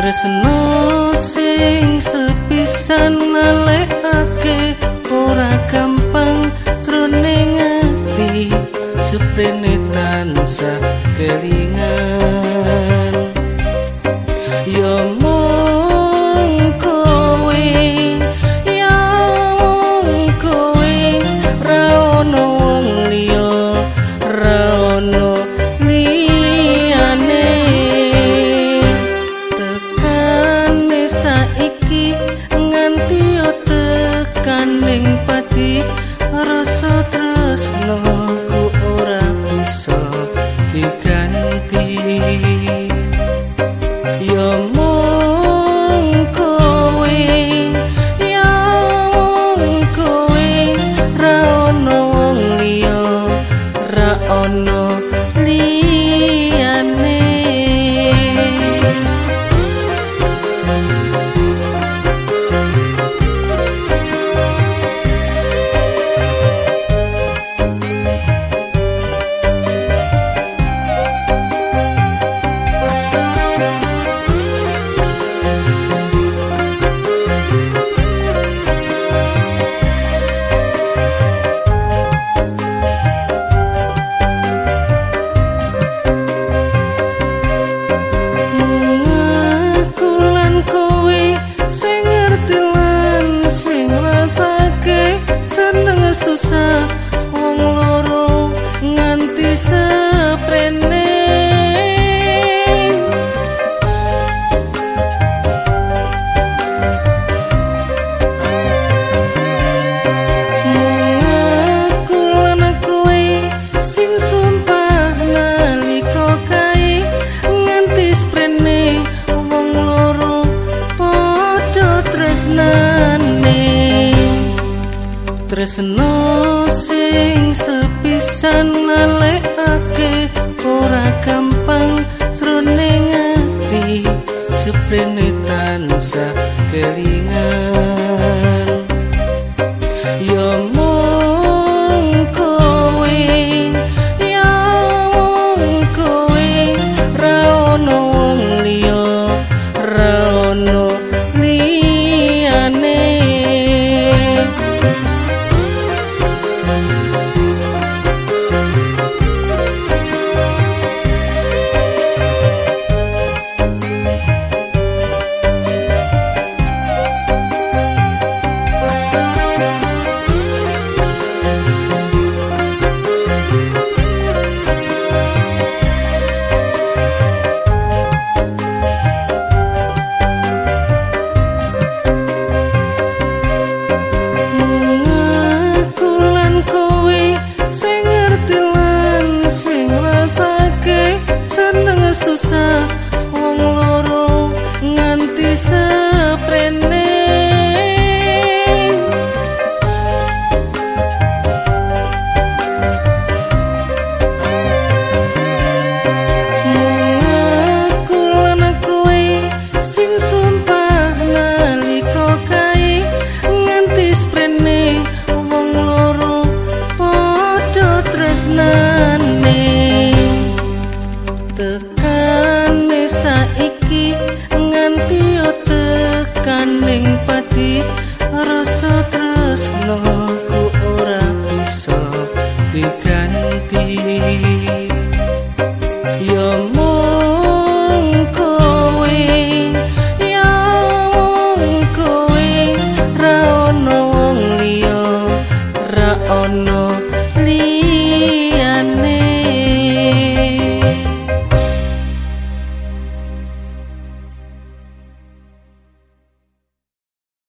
tresno sing sepisan male tresno sing sepisan nalekake ora gampang